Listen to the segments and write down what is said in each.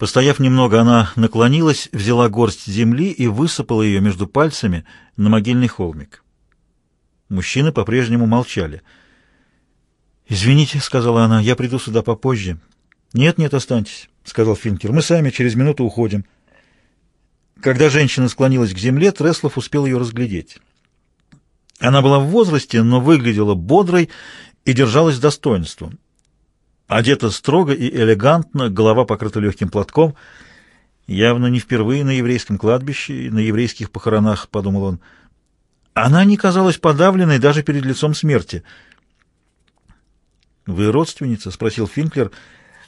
Постояв немного, она наклонилась, взяла горсть земли и высыпала ее между пальцами на могильный холмик. Мужчины по-прежнему молчали. «Извините», — сказала она, — «я приду сюда попозже». «Нет-нет, останьтесь», — сказал Финкер. «Мы сами через минуту уходим». Когда женщина склонилась к земле, Треслов успел ее разглядеть. Она была в возрасте, но выглядела бодрой и держалась достоинством. Одета строго и элегантно, голова покрыта легким платком. Явно не впервые на еврейском кладбище и на еврейских похоронах, — подумал он. Она не казалась подавленной даже перед лицом смерти. «Вы родственница?» — спросил Финклер,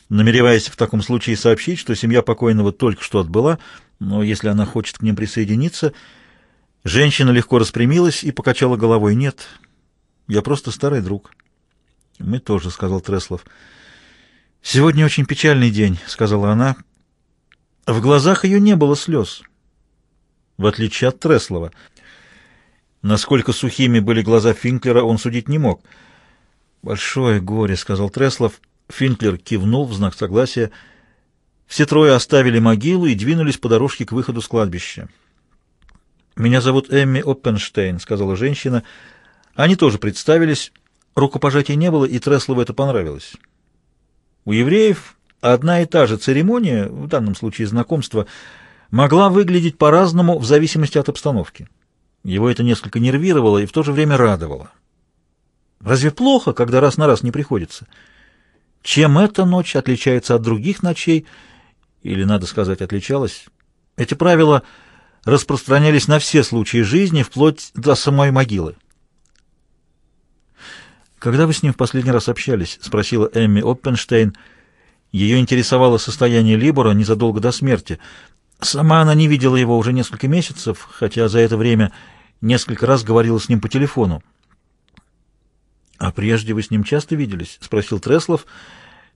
намереваясь в таком случае сообщить, что семья покойного только что отбыла, но если она хочет к ним присоединиться... Женщина легко распрямилась и покачала головой. «Нет, я просто старый друг». «Мы тоже», — сказал Треслов. «Треслов». «Сегодня очень печальный день», — сказала она. В глазах ее не было слез, в отличие от Треслова. Насколько сухими были глаза Финклера, он судить не мог. «Большое горе», — сказал Треслов. Финклер кивнул в знак согласия. Все трое оставили могилу и двинулись по дорожке к выходу с кладбища. «Меня зовут Эмми Оппенштейн», — сказала женщина. Они тоже представились. Рукопожатий не было, и Треслову это понравилось. У евреев одна и та же церемония, в данном случае знакомство, могла выглядеть по-разному в зависимости от обстановки. Его это несколько нервировало и в то же время радовало. Разве плохо, когда раз на раз не приходится? Чем эта ночь отличается от других ночей, или, надо сказать, отличалась? Эти правила распространялись на все случаи жизни, вплоть до самой могилы. «Когда вы с ним в последний раз общались?» — спросила Эмми Оппенштейн. Ее интересовало состояние Либора незадолго до смерти. Сама она не видела его уже несколько месяцев, хотя за это время несколько раз говорила с ним по телефону. «А прежде вы с ним часто виделись?» — спросил Треслов,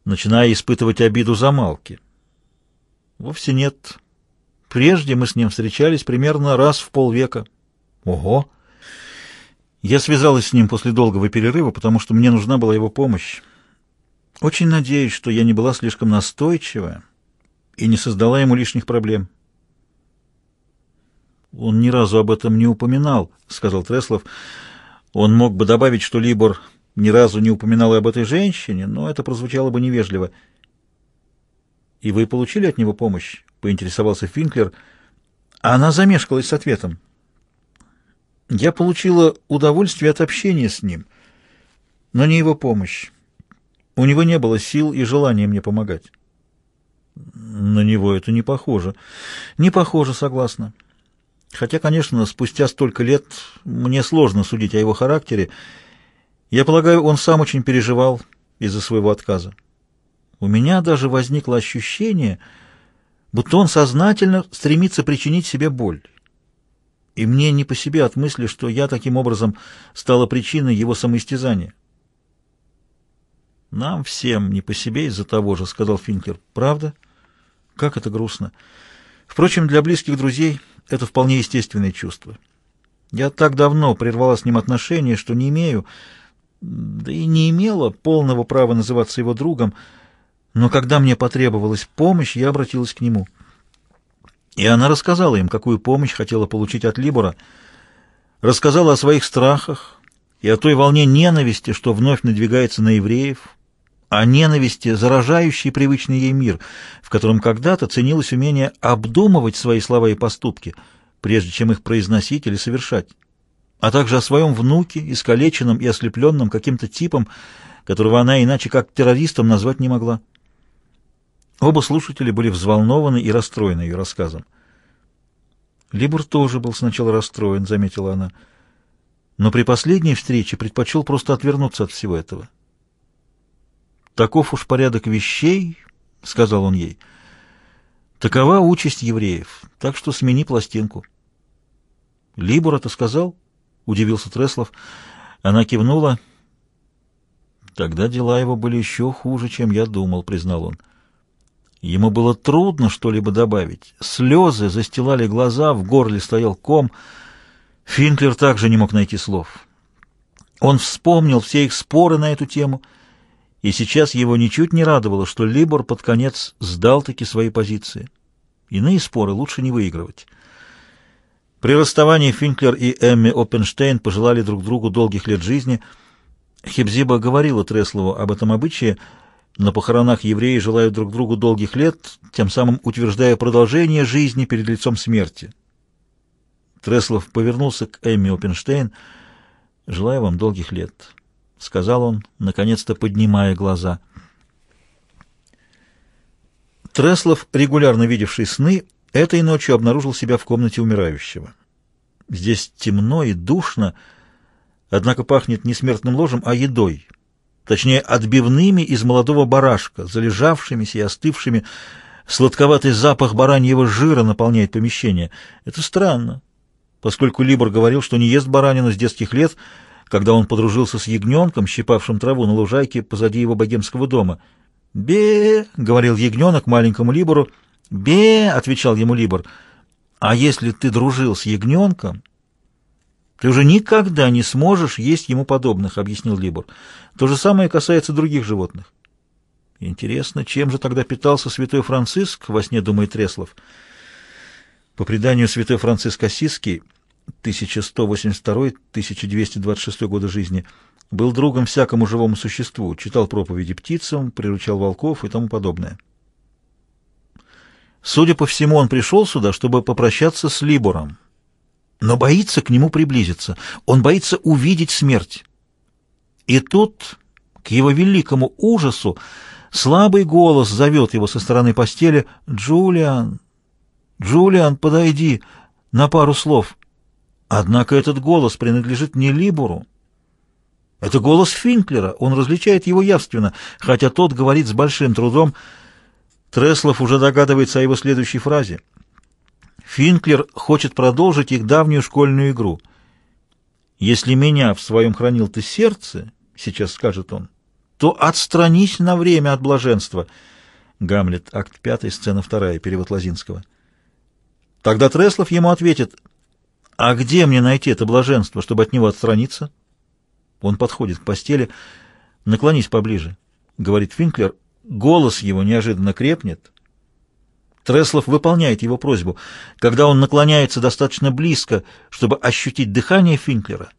начиная испытывать обиду за Малки. «Вовсе нет. Прежде мы с ним встречались примерно раз в полвека». «Ого!» Я связалась с ним после долгого перерыва, потому что мне нужна была его помощь. Очень надеюсь, что я не была слишком настойчива и не создала ему лишних проблем. «Он ни разу об этом не упоминал», — сказал Треслов. «Он мог бы добавить, что Либор ни разу не упоминал и об этой женщине, но это прозвучало бы невежливо». «И вы получили от него помощь?» — поинтересовался Финклер. Она замешкалась с ответом. Я получила удовольствие от общения с ним, но не его помощь. У него не было сил и желания мне помогать. На него это не похоже. Не похоже, согласна. Хотя, конечно, спустя столько лет мне сложно судить о его характере. Я полагаю, он сам очень переживал из-за своего отказа. У меня даже возникло ощущение, будто он сознательно стремится причинить себе боль и мне не по себе от мысли, что я таким образом стала причиной его самоистязания. «Нам всем не по себе из-за того же», — сказал Финклер. «Правда? Как это грустно. Впрочем, для близких друзей это вполне естественное чувство. Я так давно прервала с ним отношения, что не имею, да и не имела полного права называться его другом, но когда мне потребовалась помощь, я обратилась к нему». И она рассказала им, какую помощь хотела получить от Либора, рассказала о своих страхах и о той волне ненависти, что вновь надвигается на евреев, о ненависти, заражающей привычный ей мир, в котором когда-то ценилось умение обдумывать свои слова и поступки, прежде чем их произносить или совершать, а также о своем внуке, искалеченном и ослепленном каким-то типом, которого она иначе как террористом назвать не могла. Оба слушателя были взволнованы и расстроены ее рассказом. «Либур тоже был сначала расстроен», — заметила она. «Но при последней встрече предпочел просто отвернуться от всего этого». «Таков уж порядок вещей», — сказал он ей. «Такова участь евреев, так что смени пластинку». «Либур это сказал?» — удивился Треслов. Она кивнула. «Тогда дела его были еще хуже, чем я думал», — признал он. Ему было трудно что-либо добавить. Слезы застилали глаза, в горле стоял ком. Финклер также не мог найти слов. Он вспомнил все их споры на эту тему, и сейчас его ничуть не радовало, что Либор под конец сдал-таки свои позиции. Иные споры лучше не выигрывать. При расставании Финклер и Эмми Оппенштейн пожелали друг другу долгих лет жизни. Хебзиба говорила Треслову об этом обычае — на похоронах евреи желают друг другу долгих лет, тем самым утверждая продолжение жизни перед лицом смерти. Треслов повернулся к Эмми Опенштейн. «Желаю вам долгих лет», — сказал он, наконец-то поднимая глаза. Треслов, регулярно видевший сны, этой ночью обнаружил себя в комнате умирающего. Здесь темно и душно, однако пахнет не смертным ложем, а едой точнее, отбивными из молодого барашка, залежавшимися и остывшими. Сладковатый запах бараньего жира наполняет помещение. Это странно, поскольку Либор говорил, что не ест баранину с детских лет, когда он подружился с ягненком, щипавшим траву на лужайке позади его богемского дома. «Бе!» — говорил ягненок маленькому Либору. «Бе!» — отвечал ему Либор. «А если ты дружил с ягненком...» «Ты уже никогда не сможешь есть ему подобных», — объяснил Либор. «То же самое касается других животных». «Интересно, чем же тогда питался святой Франциск?» — во сне думает Треслов. По преданию святой Франциск Осиский, 1182-1226 года жизни, был другом всякому живому существу, читал проповеди птицам, приручал волков и тому подобное. Судя по всему, он пришел сюда, чтобы попрощаться с Либором, но боится к нему приблизиться. Он боится увидеть смерть. И тут, к его великому ужасу, слабый голос зовет его со стороны постели «Джулиан! Джулиан, подойди!» на пару слов. Однако этот голос принадлежит не Либору, Это голос Финклера, он различает его явственно, хотя тот говорит с большим трудом. Треслов уже догадывается о его следующей фразе — Финклер хочет продолжить их давнюю школьную игру. «Если меня в своем хранил ты сердце, — сейчас скажет он, — то отстранись на время от блаженства». Гамлет, акт 5, сцена 2, перевод Лозинского. Тогда Треслов ему ответит, «А где мне найти это блаженство, чтобы от него отстраниться?» Он подходит к постели. «Наклонись поближе», — говорит Финклер. Голос его неожиданно крепнет. Треслов выполняет его просьбу. Когда он наклоняется достаточно близко, чтобы ощутить дыхание Финклера,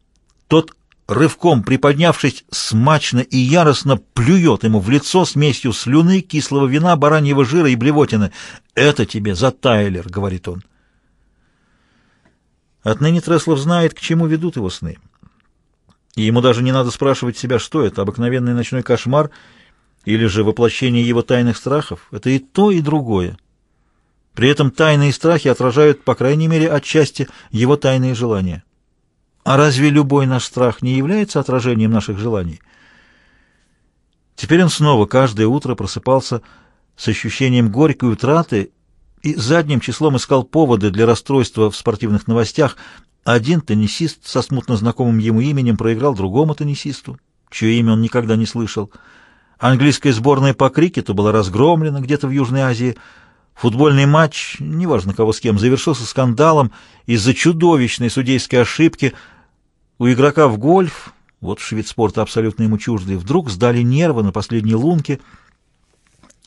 тот, рывком приподнявшись, смачно и яростно плюет ему в лицо смесью слюны, кислого вина, бараньего жира и блевотины. «Это тебе за Тайлер», — говорит он. Отныне Треслов знает, к чему ведут его сны. И ему даже не надо спрашивать себя, что это, обыкновенный ночной кошмар или же воплощение его тайных страхов. Это и то, и другое. При этом тайные страхи отражают, по крайней мере, отчасти его тайные желания. А разве любой наш страх не является отражением наших желаний? Теперь он снова каждое утро просыпался с ощущением горькой утраты и задним числом искал поводы для расстройства в спортивных новостях. Один теннисист со смутно знакомым ему именем проиграл другому теннисисту, чье имя он никогда не слышал. Английская сборная по крикету была разгромлена где-то в Южной Азии – Футбольный матч, неважно кого с кем, завершился скандалом из-за чудовищной судейской ошибки. У игрока в гольф, вот швид спорта абсолютно ему чуждый, вдруг сдали нервы на последней лунке.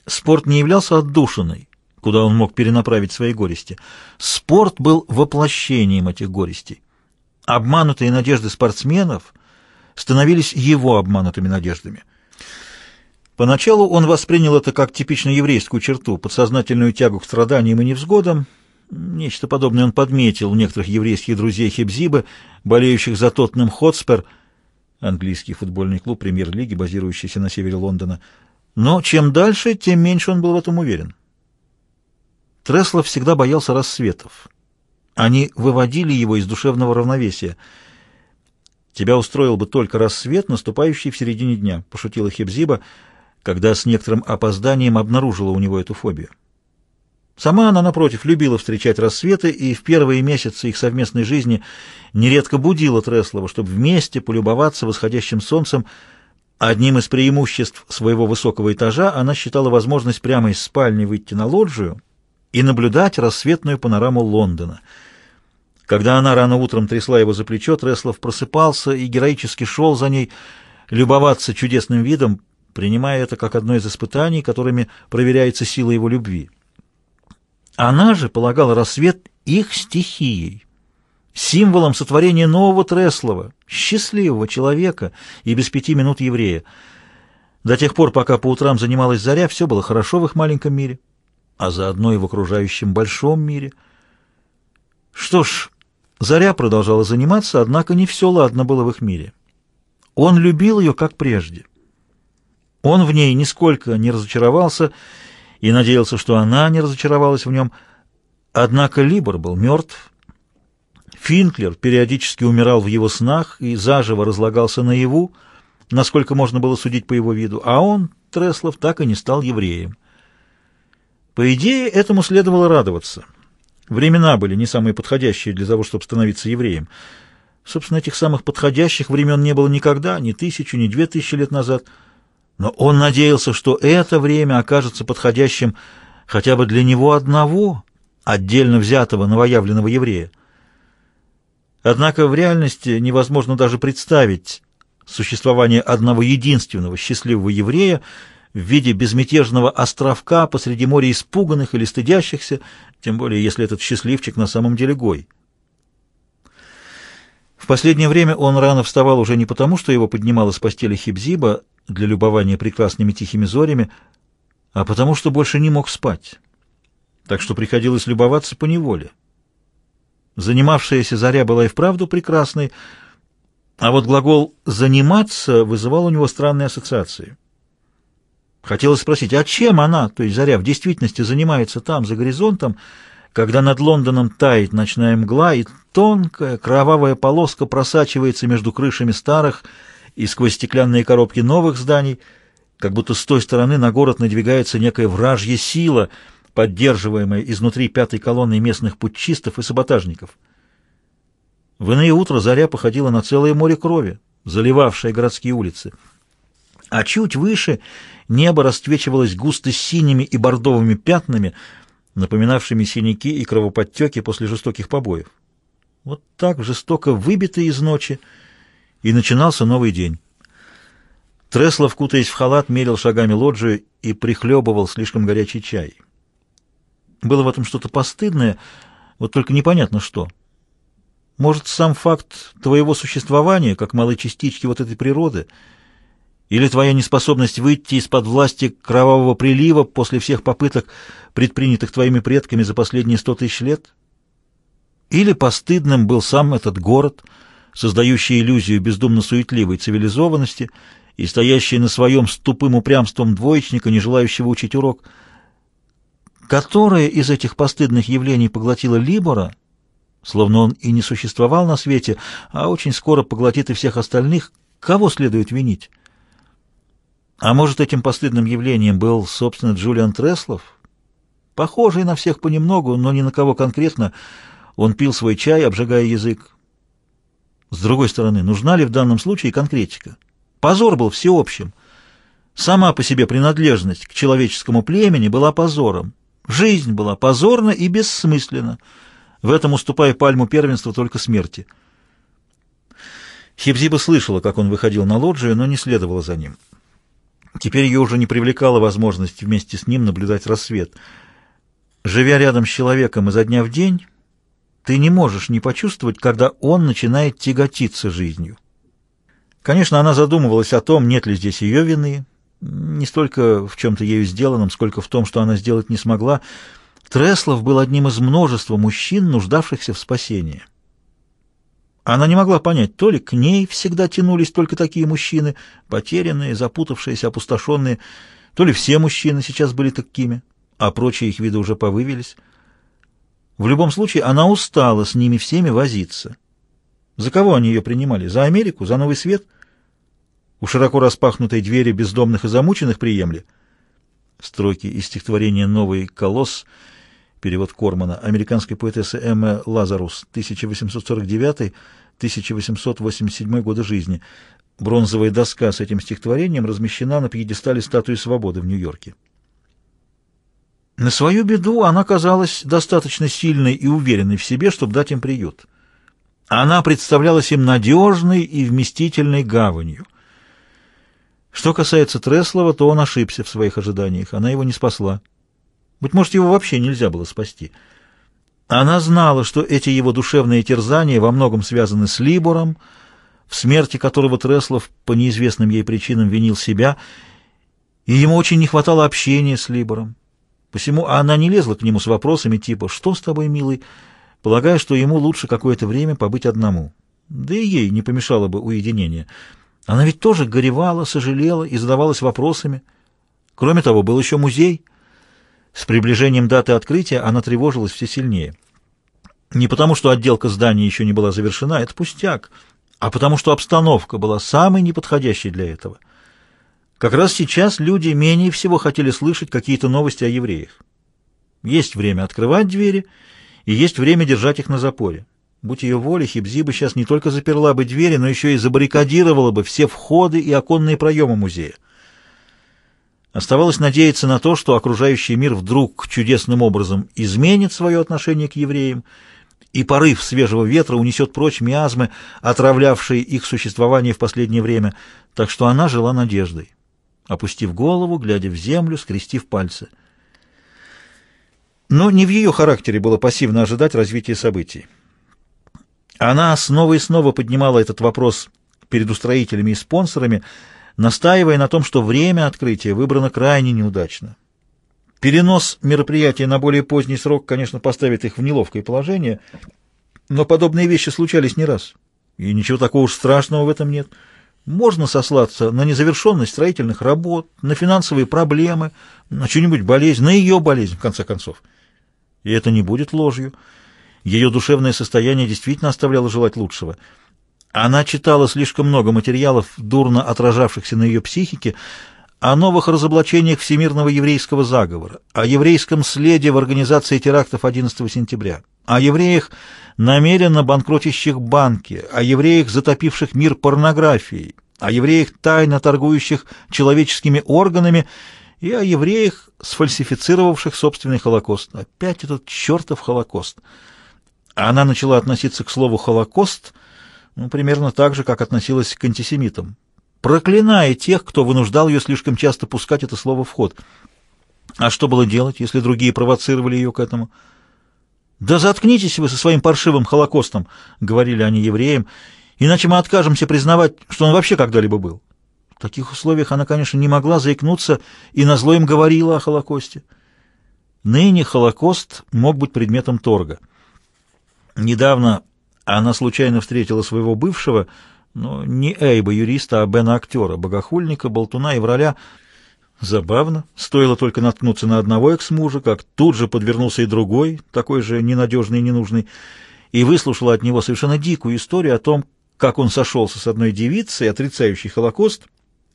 Спорт не являлся отдушиной, куда он мог перенаправить свои горести. Спорт был воплощением этих горестей. Обманутые надежды спортсменов становились его обманутыми надеждами – Поначалу он воспринял это как типично еврейскую черту, подсознательную тягу к страданиям и невзгодам. Нечто подобное он подметил у некоторых еврейских друзей Хебзибы, болеющих за Тотнем Хотспер, английский футбольный клуб премьер-лиги, базирующийся на севере Лондона. Но чем дальше, тем меньше он был в этом уверен. Треслов всегда боялся рассветов. Они выводили его из душевного равновесия. «Тебя устроил бы только рассвет, наступающий в середине дня», — пошутила Хебзиба, — когда с некоторым опозданием обнаружила у него эту фобию. Сама она, напротив, любила встречать рассветы и в первые месяцы их совместной жизни нередко будила Треслова, чтобы вместе полюбоваться восходящим солнцем. Одним из преимуществ своего высокого этажа она считала возможность прямо из спальни выйти на лоджию и наблюдать рассветную панораму Лондона. Когда она рано утром трясла его за плечо, Треслов просыпался и героически шел за ней любоваться чудесным видом, принимая это как одно из испытаний, которыми проверяется сила его любви. Она же полагала рассвет их стихией, символом сотворения нового Треслова, счастливого человека и без пяти минут еврея. До тех пор, пока по утрам занималась заря, все было хорошо в их маленьком мире, а заодно и в окружающем большом мире. Что ж, заря продолжала заниматься, однако не все ладно было в их мире. Он любил ее, как прежде. Он в ней нисколько не разочаровался и надеялся, что она не разочаровалась в нем. Однако Либор был мертв. Финклер периодически умирал в его снах и заживо разлагался наяву, насколько можно было судить по его виду, а он, Треслов, так и не стал евреем. По идее, этому следовало радоваться. Времена были не самые подходящие для того, чтобы становиться евреем. Собственно, этих самых подходящих времен не было никогда, ни тысячу, ни две тысячи лет назад — но он надеялся, что это время окажется подходящим хотя бы для него одного, отдельно взятого новоявленного еврея. Однако в реальности невозможно даже представить существование одного единственного счастливого еврея в виде безмятежного островка посреди моря испуганных или стыдящихся, тем более если этот счастливчик на самом деле гой. В последнее время он рано вставал уже не потому, что его поднимала с постели Хибзиба, для любования прекрасными тихими зорями, а потому что больше не мог спать. Так что приходилось любоваться по неволе. Занимавшаяся заря была и вправду прекрасной, а вот глагол «заниматься» вызывал у него странные ассоциации. Хотелось спросить, а чем она, то есть заря, в действительности занимается там, за горизонтом, когда над Лондоном тает ночная мгла, и тонкая кровавая полоска просачивается между крышами старых, и сквозь стеклянные коробки новых зданий, как будто с той стороны на город надвигается некая вражья сила, поддерживаемая изнутри пятой колонны местных путчистов и саботажников. В иное утро заря походила на целое море крови, заливавшее городские улицы. А чуть выше небо расцвечивалось густо синими и бордовыми пятнами, напоминавшими синяки и кровоподтеки после жестоких побоев. Вот так жестоко выбитые из ночи, и начинался новый день. Треслов, кутаясь в халат, мерил шагами лоджию и прихлебывал слишком горячий чай. Было в этом что-то постыдное, вот только непонятно что. Может, сам факт твоего существования, как малой частички вот этой природы, или твоя неспособность выйти из-под власти кровавого прилива после всех попыток, предпринятых твоими предками за последние сто тысяч лет? Или постыдным был сам этот город — создающие иллюзию бездумно суетливой цивилизованности и стоящие на своем с тупым упрямством двоечника, не желающего учить урок. Которое из этих постыдных явлений поглотило Либора, словно он и не существовал на свете, а очень скоро поглотит и всех остальных, кого следует винить? А может, этим постыдным явлением был, собственно, Джулиан Треслов? Похожий на всех понемногу, но ни на кого конкретно, он пил свой чай, обжигая язык, с другой стороны, нужна ли в данном случае конкретика? Позор был всеобщим. Сама по себе принадлежность к человеческому племени была позором. Жизнь была позорна и бессмысленна. В этом уступая пальму первенства только смерти. Хибзиба слышала, как он выходил на лоджию, но не следовала за ним. Теперь ее уже не привлекала возможность вместе с ним наблюдать рассвет. Живя рядом с человеком изо дня в день, ты не можешь не почувствовать, когда он начинает тяготиться жизнью. Конечно, она задумывалась о том, нет ли здесь ее вины, не столько в чем-то ею сделанном, сколько в том, что она сделать не смогла. Треслов был одним из множества мужчин, нуждавшихся в спасении. Она не могла понять, то ли к ней всегда тянулись только такие мужчины, потерянные, запутавшиеся, опустошенные, то ли все мужчины сейчас были такими, а прочие их виды уже повывелись. В любом случае, она устала с ними всеми возиться. За кого они ее принимали? За Америку? За Новый Свет? У широко распахнутой двери бездомных и замученных приемли? Строки из стихотворения «Новый колосс» перевод Кормана, американской поэтессы Эммы Лазарус, 1849-1887 года жизни. Бронзовая доска с этим стихотворением размещена на пьедестале статуи свободы в Нью-Йорке. На свою беду она казалась достаточно сильной и уверенной в себе, чтобы дать им приют. Она представлялась им надежной и вместительной гаванью. Что касается Треслова, то он ошибся в своих ожиданиях, она его не спасла. Быть может, его вообще нельзя было спасти. Она знала, что эти его душевные терзания во многом связаны с Либором, в смерти которого Треслов по неизвестным ей причинам винил себя, и ему очень не хватало общения с Либором. Посему она не лезла к нему с вопросами типа «Что с тобой, милый?», полагая, что ему лучше какое-то время побыть одному. Да и ей не помешало бы уединение. Она ведь тоже горевала, сожалела и задавалась вопросами. Кроме того, был еще музей. С приближением даты открытия она тревожилась все сильнее. Не потому, что отделка здания еще не была завершена, это пустяк, а потому, что обстановка была самой неподходящей для этого — как раз сейчас люди менее всего хотели слышать какие-то новости о евреях. Есть время открывать двери, и есть время держать их на запоре. Будь ее воля, Хибзиба сейчас не только заперла бы двери, но еще и забаррикадировала бы все входы и оконные проемы музея. Оставалось надеяться на то, что окружающий мир вдруг чудесным образом изменит свое отношение к евреям, и порыв свежего ветра унесет прочь миазмы, отравлявшие их существование в последнее время, так что она жила надеждой опустив голову, глядя в землю, скрестив пальцы. Но не в ее характере было пассивно ожидать развития событий. Она снова и снова поднимала этот вопрос перед устроителями и спонсорами, настаивая на том, что время открытия выбрано крайне неудачно. Перенос мероприятия на более поздний срок, конечно, поставит их в неловкое положение, но подобные вещи случались не раз, и ничего такого уж страшного в этом нет — можно сослаться на незавершенность строительных работ, на финансовые проблемы, на чью-нибудь болезнь, на ее болезнь, в конце концов. И это не будет ложью. Ее душевное состояние действительно оставляло желать лучшего. Она читала слишком много материалов, дурно отражавшихся на ее психике, о новых разоблачениях всемирного еврейского заговора, о еврейском следе в организации терактов 11 сентября, о евреях, намеренно банкротящих банки, о евреях, затопивших мир порнографией, о евреях, тайно торгующих человеческими органами, и о евреях, сфальсифицировавших собственный Холокост. Опять этот чертов Холокост. Она начала относиться к слову «Холокост» ну, примерно так же, как относилась к антисемитам проклиная тех, кто вынуждал ее слишком часто пускать это слово в ход. А что было делать, если другие провоцировали ее к этому? «Да заткнитесь вы со своим паршивым Холокостом», — говорили они евреям, «иначе мы откажемся признавать, что он вообще когда-либо был». В таких условиях она, конечно, не могла заикнуться и назло им говорила о Холокосте. Ныне Холокост мог быть предметом торга. Недавно она случайно встретила своего бывшего — но не Эйба-юриста, а Бена-актера, богохульника, болтуна и враля. Забавно, стоило только наткнуться на одного экс-мужа, как тут же подвернулся и другой, такой же ненадежный и ненужный, и выслушала от него совершенно дикую историю о том, как он сошелся с одной девицей, отрицающей Холокост,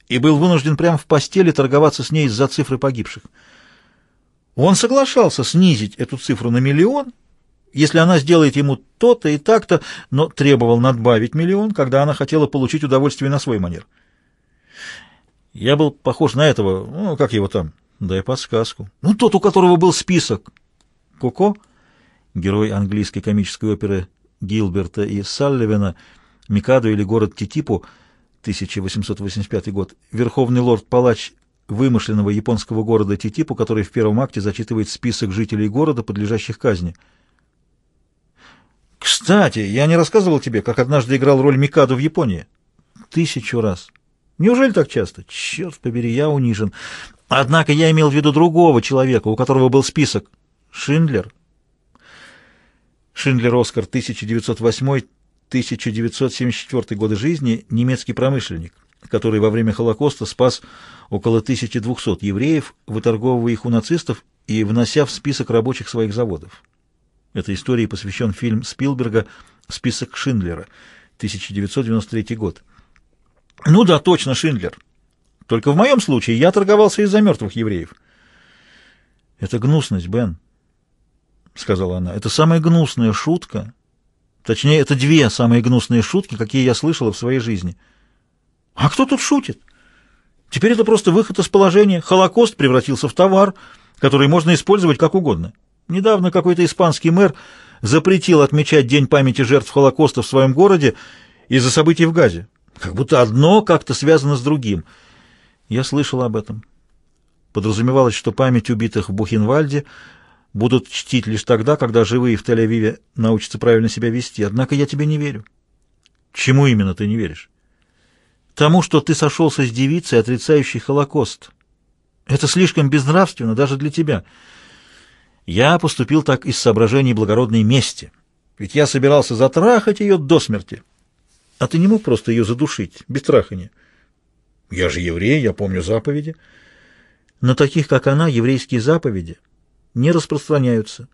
и был вынужден прямо в постели торговаться с ней из-за цифры погибших. Он соглашался снизить эту цифру на миллион — если она сделает ему то-то и так-то, но требовал надбавить миллион, когда она хотела получить удовольствие на свой манер. Я был похож на этого, ну, как его там, дай подсказку. Ну, тот, у которого был список. Коко, герой английской комической оперы Гилберта и Салливена, Микадо или город Титипу, 1885 год, верховный лорд-палач вымышленного японского города Титипу, который в первом акте зачитывает список жителей города, подлежащих казни — кстати, я не рассказывал тебе, как однажды играл роль Микадо в Японии. Тысячу раз. Неужели так часто? Черт побери, я унижен. Однако я имел в виду другого человека, у которого был список. Шиндлер. Шиндлер Оскар, 1908-1974 годы жизни, немецкий промышленник, который во время Холокоста спас около 1200 евреев, выторговывая их у нацистов и внося в список рабочих своих заводов. Этой истории посвящен фильм Спилберга «Список Шиндлера», 1993 год. Ну да, точно, Шиндлер. Только в моем случае я торговался из-за мертвых евреев. Это гнусность, Бен, сказала она. Это самая гнусная шутка. Точнее, это две самые гнусные шутки, какие я слышала в своей жизни. А кто тут шутит? Теперь это просто выход из положения. Холокост превратился в товар, который можно использовать как угодно. Недавно какой-то испанский мэр запретил отмечать День памяти жертв Холокоста в своем городе из-за событий в Газе. Как будто одно как-то связано с другим. Я слышал об этом. Подразумевалось, что память убитых в Бухенвальде будут чтить лишь тогда, когда живые в Тель-Авиве научатся правильно себя вести. Однако я тебе не верю. Чему именно ты не веришь? Тому, что ты сошелся с девицей, отрицающей Холокост. Это слишком безнравственно даже для тебя». Я поступил так из соображений благородной мести, ведь я собирался затрахать ее до смерти. А ты не мог просто ее задушить, без трахания? Я же еврей, я помню заповеди. На таких, как она, еврейские заповеди не распространяются.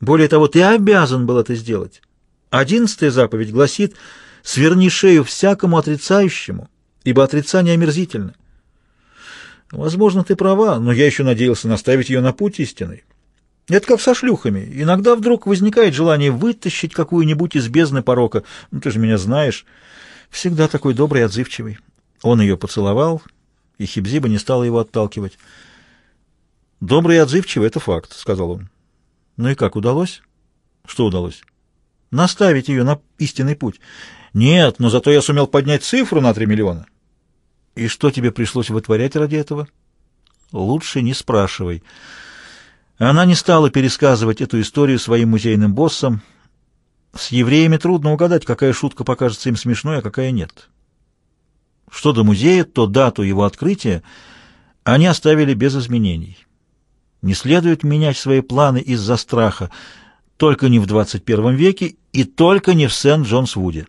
Более того, ты обязан был это сделать. Одиннадцатая заповедь гласит «Сверни шею всякому отрицающему, ибо отрицание омерзительно». Возможно, ты права, но я еще надеялся наставить ее на путь истинный. Это как со шлюхами. Иногда вдруг возникает желание вытащить какую-нибудь из бездны порока. Ну, ты же меня знаешь. Всегда такой добрый и отзывчивый. Он ее поцеловал, и Хибзиба не стала его отталкивать. «Добрый и отзывчивый — это факт», — сказал он. «Ну и как, удалось?» «Что удалось?» «Наставить ее на истинный путь». «Нет, но зато я сумел поднять цифру на три миллиона». «И что тебе пришлось вытворять ради этого?» «Лучше не спрашивай». Она не стала пересказывать эту историю своим музейным боссам. С евреями трудно угадать, какая шутка покажется им смешной, а какая нет. Что до музея, то дату его открытия они оставили без изменений. Не следует менять свои планы из-за страха, только не в 21 веке и только не в Сент-Джонс-Вуде.